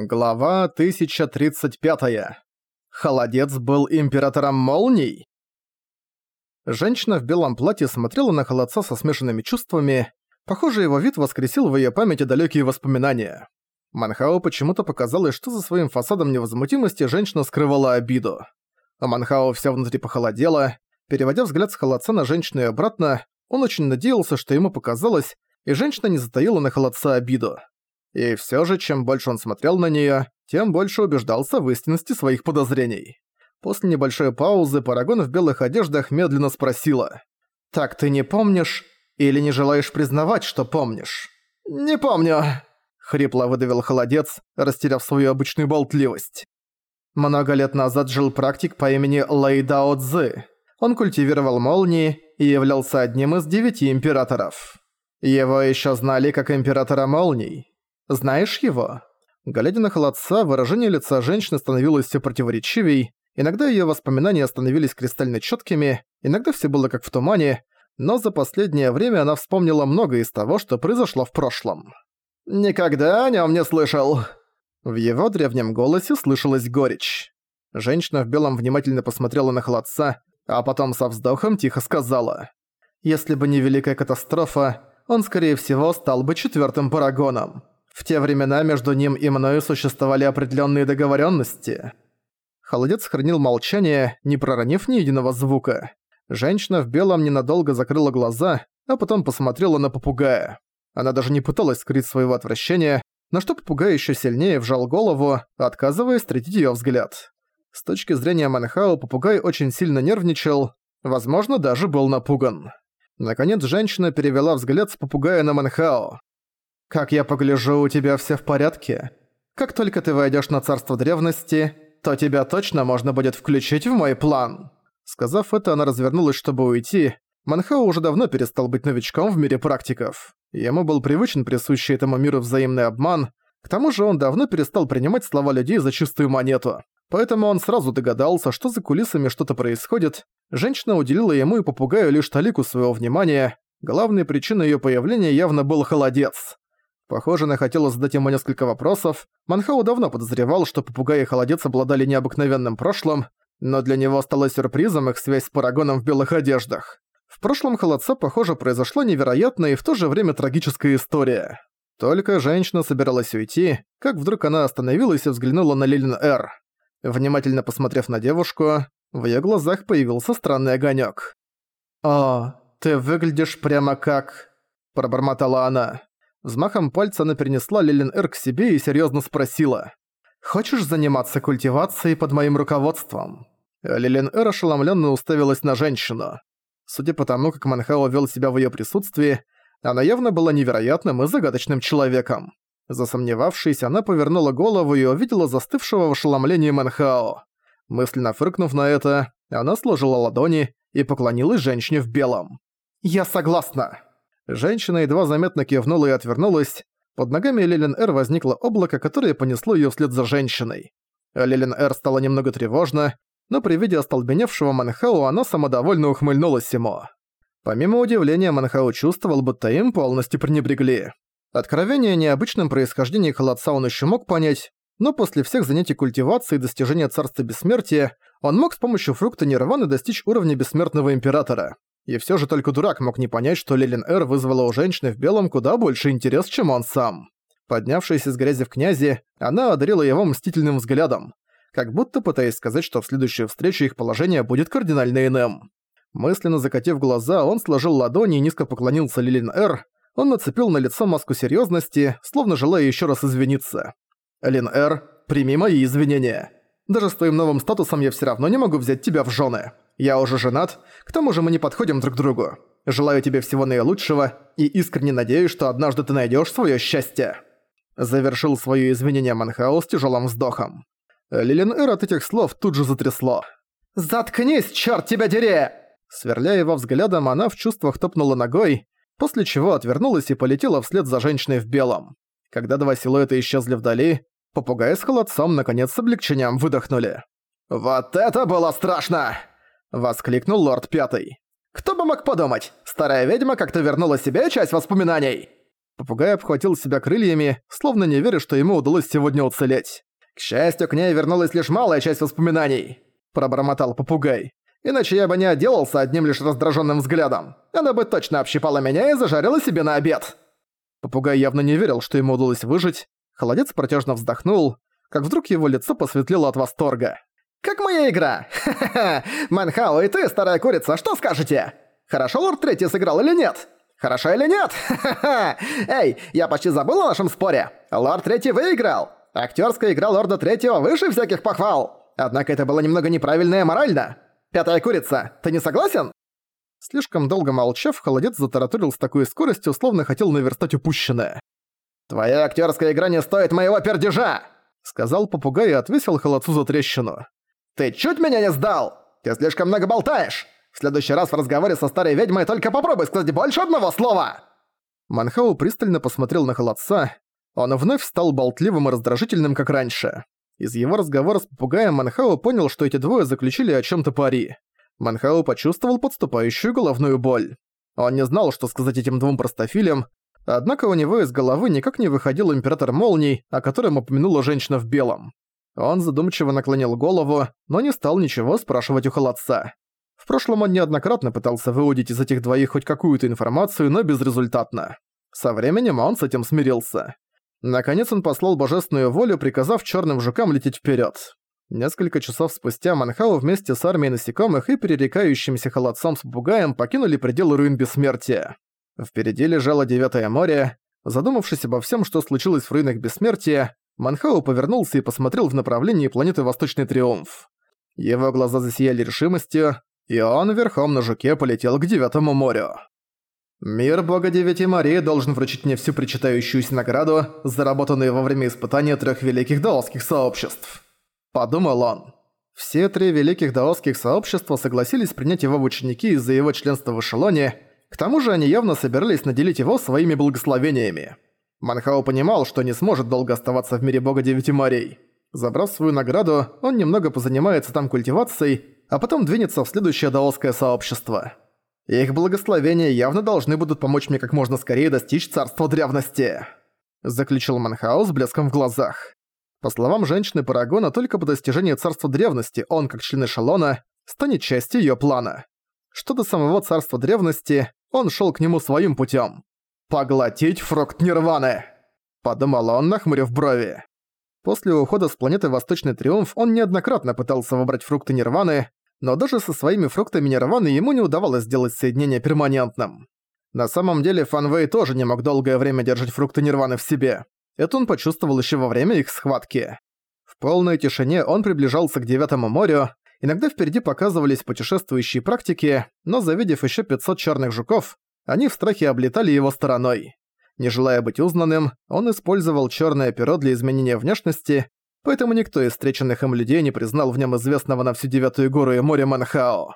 Глава 1035. Холодец был императором молний? Женщина в белом платье смотрела на холодца со смешанными чувствами. Похоже, его вид воскресил в её памяти далёкие воспоминания. Манхао почему-то показалось, что за своим фасадом невозмутимости женщина скрывала обиду. А Манхао всё внутри похолодело. Переводя взгляд с холодца на женщину и обратно, он очень надеялся, что ему показалось, и женщина не затаила на холодца обиду. И всё же, чем больше он смотрел на неё, тем больше убеждался в истинности своих подозрений. После небольшой паузы Парагон в белых одеждах медленно спросила. «Так ты не помнишь или не желаешь признавать, что помнишь?» «Не помню», — хрипло выдавил холодец, растеряв свою обычную болтливость. Много лет назад жил практик по имени Лэйдао Цзы. Он культивировал молнии и являлся одним из девяти императоров. Его ещё знали как императора молний. Знаешь его?» Глядя на холодца, выражение лица женщины становилось все противоречивей, иногда ее воспоминания становились кристально четкими, иногда все было как в тумане, но за последнее время она вспомнила многое из того, что произошло в прошлом. «Никогда о нем не слышал!» В его древнем голосе слышалась горечь. Женщина в белом внимательно посмотрела на холодца, а потом со вздохом тихо сказала. «Если бы не великая катастрофа, он, скорее всего, стал бы четвертым парагоном. В те времена между ним и мною существовали определенные договоренности. Холодец хранил молчание, не проронив ни единого звука. Женщина в белом ненадолго закрыла глаза, а потом посмотрела на попугая. Она даже не пыталась скрыть своего отвращения, на что попугай еще сильнее вжал голову, отказываясь встретить ее взгляд. С точки зрения Манхао, попугай очень сильно нервничал, возможно, даже был напуган. Наконец, женщина перевела взгляд с попугая на Манхао. «Как я погляжу, у тебя все в порядке? Как только ты войдешь на царство древности, то тебя точно можно будет включить в мой план». Сказав это, она развернулась, чтобы уйти. Манхао уже давно перестал быть новичком в мире практиков. Ему был привычен присущий этому миру взаимный обман, к тому же он давно перестал принимать слова людей за чистую монету. Поэтому он сразу догадался, что за кулисами что-то происходит. Женщина уделила ему и попугаю лишь талику своего внимания. Главной причиной её появления явно был холодец. Похоже, она хотела задать ему несколько вопросов. Манхау давно подозревал, что попугай и холодец обладали необыкновенным прошлым, но для него стало сюрпризом их связь с Парагоном в белых одеждах. В прошлом холодца, похоже, произошла невероятная и в то же время трагическая история. Только женщина собиралась уйти, как вдруг она остановилась и взглянула на Лилин Эр. Внимательно посмотрев на девушку, в её глазах появился странный огонёк. «О, ты выглядишь прямо как...» – пробормотала она. Взмахом пальца она перенесла Лилин Эр к себе и серьезно спросила. «Хочешь заниматься культивацией под моим руководством?» Лилин Эр ошеломленно уставилась на женщину. Судя по тому, как Манхао вел себя в ее присутствии, она явно была невероятным и загадочным человеком. Засомневавшись, она повернула голову и увидела застывшего в ошеломлении Манхао. Мысленно фыркнув на это, она сложила ладони и поклонилась женщине в белом. «Я согласна!» Женщина едва заметно кивнула и отвернулась. Под ногами Лилин Эр возникло облако, которое понесло её вслед за женщиной. Лилин Эр стало немного тревожно, но при виде остолбеневшего Манхау она самодовольно ухмыльнулась ему. Помимо удивления, Манхау чувствовал, будто им полностью пренебрегли. Откровение о необычном происхождении холодца он ещё мог понять, но после всех занятий культивацией и достижения царства бессмертия он мог с помощью фрукта Нирваны достичь уровня бессмертного императора. И все же только дурак мог не понять, что Лилин Эр вызвала у женщины в белом куда больше интерес, чем он сам. Поднявшись из грязи в князи, она одарила его мстительным взглядом, как будто пытаясь сказать, что в следующую встречу их положение будет кардинально иным. Мысленно закатив глаза, он сложил ладони и низко поклонился Лилин Эр. Он нацепил на лицо маску серьезности, словно желая еще раз извиниться. «Лин Эр, прими мои извинения. Даже с твоим новым статусом я все равно не могу взять тебя в жены. Я уже женат, к тому же мы не подходим друг к другу. Желаю тебе всего наилучшего и искренне надеюсь, что однажды ты найдешь свое счастье». Завершил свое извинение Манхаус тяжелым вздохом. Лилин Эр от этих слов тут же затрясло. «Заткнись, черт тебя дери!» Сверляя его взглядом, она в чувствах топнула ногой, после чего отвернулась и полетела вслед за женщиной в белом. Когда два силуэта исчезли вдали, попугай с холодцом наконец с облегчением выдохнули. «Вот это было страшно!» — воскликнул лорд Пятый. «Кто бы мог подумать, старая ведьма как-то вернула себе часть воспоминаний!» Попугай обхватил себя крыльями, словно не веря, что ему удалось сегодня уцелеть. «К счастью, к ней вернулась лишь малая часть воспоминаний», – пробормотал попугай. «Иначе я бы не отделался одним лишь раздраженным взглядом. Она бы точно общипала меня и зажарила себе на обед». Попугай явно не верил, что ему удалось выжить. Холодец протяжно вздохнул, как вдруг его лицо посветлело от восторга. «Как моя игра! Ха-ха-ха! Манхао и ты, старая курица, что скажете? Хорошо лорд Третий сыграл или нет? Хорошо или нет? Эй, я почти забыл о нашем споре! Лорд Третий выиграл! Актерская игра Лорда Третьего выше всяких похвал! Однако это было немного неправильно и морально. Пятая курица, ты не согласен?» Слишком долго молчав, холодец затараторил с такой скоростью, словно хотел наверстать упущенное. «Твоя актерская игра не стоит моего пердежа!» Сказал попугай и отвесил холодцу за трещину. «Ты чуть меня не сдал! Ты слишком много болтаешь! В следующий раз в разговоре со старой ведьмой только попробуй сказать больше одного слова!» Манхау пристально посмотрел на холодца. Он вновь стал болтливым и раздражительным, как раньше. Из его разговора с попугаем Манхау понял, что эти двое заключили о чем то пари. Манхау почувствовал подступающую головную боль. Он не знал, что сказать этим двум простофилям, однако у него из головы никак не выходил Император Молний, о котором упомянула женщина в белом. Он задумчиво наклонил голову, но не стал ничего спрашивать у холодца. В прошлом он неоднократно пытался выудить из этих двоих хоть какую-то информацию, но безрезультатно. Со временем он с этим смирился. Наконец он послал божественную волю, приказав черным жукам лететь вперед. Несколько часов спустя Манхау вместе с армией насекомых и перерекающимся холодцом с попугаем покинули пределы руин бессмертия. Впереди лежало Девятое море. Задумавшись обо всем, что случилось в руинах бессмертия, Манхау повернулся и посмотрел в направлении планеты Восточный Триумф. Его глаза засияли решимостью, и он верхом на жуке полетел к Девятому морю. «Мир Бога Девяти морей должен вручить мне всю причитающуюся награду, заработанную во время испытания трех великих даосских сообществ», – подумал он. Все три великих даосских сообщества согласились принять его в ученики из-за его членства в эшелоне, к тому же они явно собирались наделить его своими благословениями. Манхао понимал, что не сможет долго оставаться в мире бога Девяти морей. Забрав свою награду, он немного позанимается там культивацией, а потом двинется в следующее даосское сообщество. Их благословения явно должны будут помочь мне как можно скорее достичь царства древности», заключил Манхао с блеском в глазах. По словам женщины Парагона, только по достижении царства древности он, как член эшелона, станет частью её плана. Что до самого царства древности, он шёл к нему своим путём. «Поглотить фрукт Нирваны!» Подумал он, нахмурив брови. После ухода с планеты Восточный Триумф он неоднократно пытался выбрать фрукты Нирваны, но даже со своими фруктами Нирваны ему не удавалось сделать соединение перманентным. На самом деле Фан Вэй тоже не мог долгое время держать фрукты Нирваны в себе. Это он почувствовал еще во время их схватки. В полной тишине он приближался к Девятому морю, иногда впереди показывались путешествующие практики, но завидев еще 500 черных жуков, они в страхе облетали его стороной. Не желая быть узнанным, он использовал черное перо для изменения внешности, поэтому никто из встреченных им людей не признал в нем известного на всю Девятую гору и море Манхао.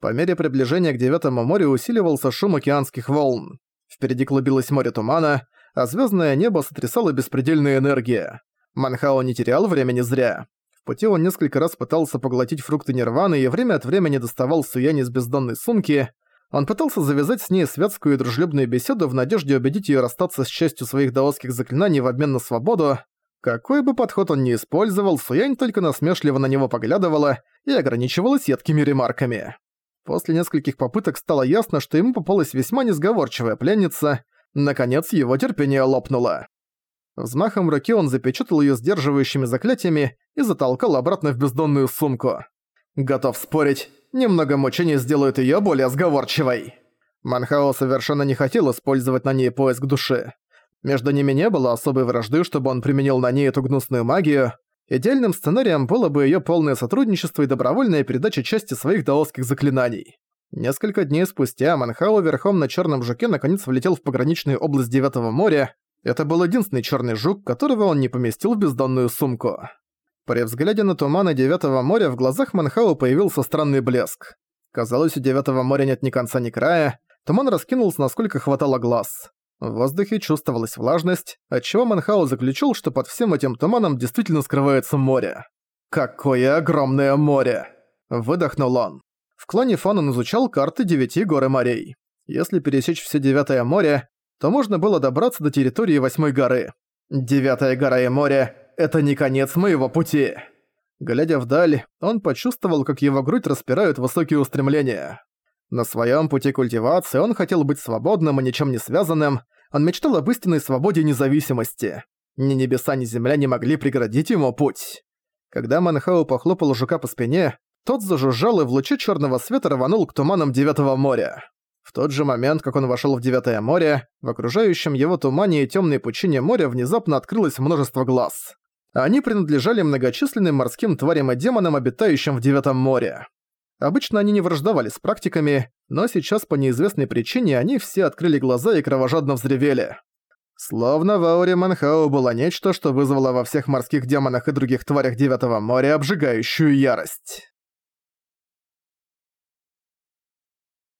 По мере приближения к Девятому морю усиливался шум океанских волн. Впереди клубилось море тумана, а звездное небо сотрясало беспредельная энергия. Манхао не терял времени зря. В пути он несколько раз пытался поглотить фрукты нирваны и время от времени доставал суянь из бездонной сумки, он пытался завязать с ней светскую и дружелюбную беседу в надежде убедить её расстаться с частью своих даосских заклинаний в обмен на свободу. Какой бы подход он ни использовал, Суянь только насмешливо на него поглядывала и ограничивалась едкими ремарками. После нескольких попыток стало ясно, что ему попалась весьма несговорчивая пленница. Наконец его терпение лопнуло. Взмахом руки он запечатал её сдерживающими заклятиями и затолкал обратно в бездонную сумку. Готов спорить, немного мучений сделают её более сговорчивой. Манхао совершенно не хотел использовать на ней поиск души. Между ними не было особой вражды, чтобы он применил на ней эту гнусную магию. Идеальным сценарием было бы её полное сотрудничество и добровольная передача части своих даосских заклинаний. Несколько дней спустя Манхао верхом на чёрном жуке наконец влетел в пограничную область Девятого моря. Это был единственный чёрный жук, которого он не поместил в бездонную сумку. При взгляде на туманы Девятого моря в глазах Манхау появился странный блеск. Казалось, у Девятого моря нет ни конца, ни края. Туман раскинулся, насколько хватало глаз. В воздухе чувствовалась влажность, отчего Манхау заключил, что под всем этим туманом действительно скрывается море. «Какое огромное море!» Выдохнул он. В клане Фан он изучал карты девяти гор и морей. Если пересечь все Девятое море, то можно было добраться до территории Восьмой горы. Девятая гора и море — это не конец моего пути. Глядя вдаль, он почувствовал, как его грудь распирают высокие устремления. На своем пути культивации он хотел быть свободным и ничем не связанным, он мечтал об истинной свободе и независимости. Ни небеса, ни земля не могли преградить ему путь. Когда Манхау похлопал жука по спине, тот зажужжал и в луче черного света рванул к туманам Девятого моря. В тот же момент, как он вошел в Девятое море, в окружающем его тумане и темной пучине моря внезапно открылось множество глаз. Они принадлежали многочисленным морским тварям и демонам, обитающим в Девятом море. Обычно они не враждовали с практиками, но сейчас по неизвестной причине они все открыли глаза и кровожадно взревели. Словно в ауре Манхау было нечто, что вызвало во всех морских демонах и других тварях Девятого моря обжигающую ярость.